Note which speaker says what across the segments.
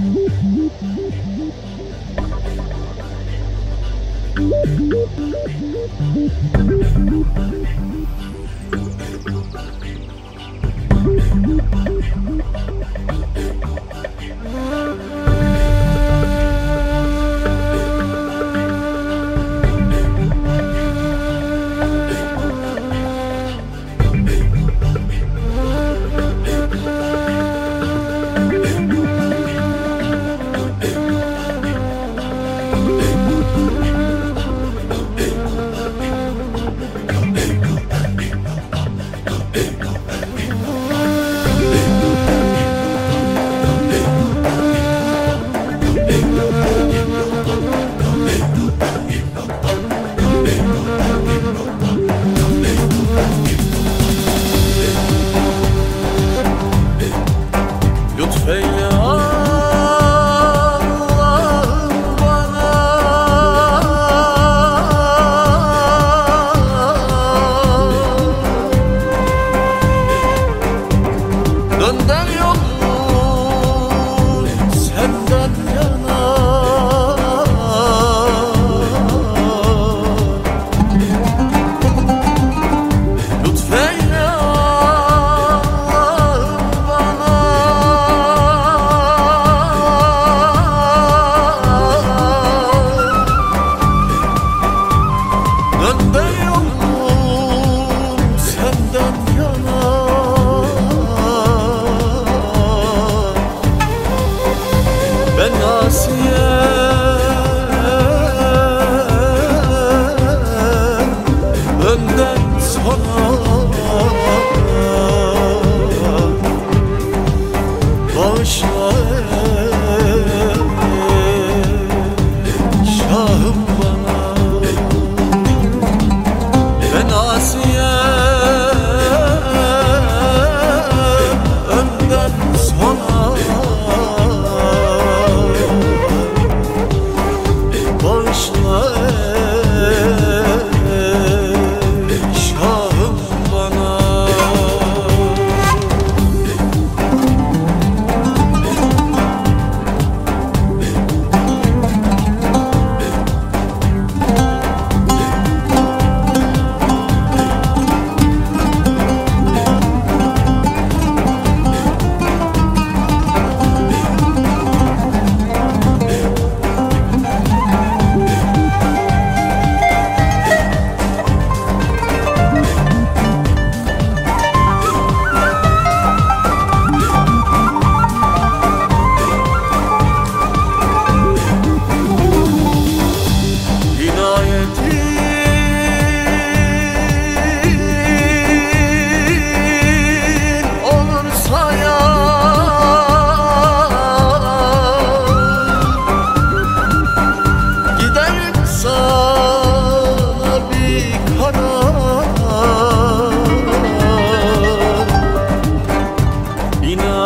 Speaker 1: Lütfeyle Dönden yolun senden yana. Lütfeyle bana. Dönden yolum senden yana You know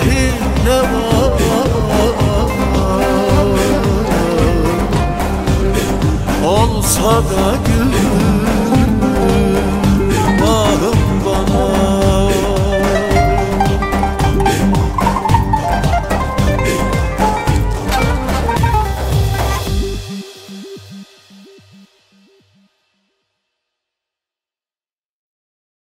Speaker 1: dahi ne var? Olsa da gün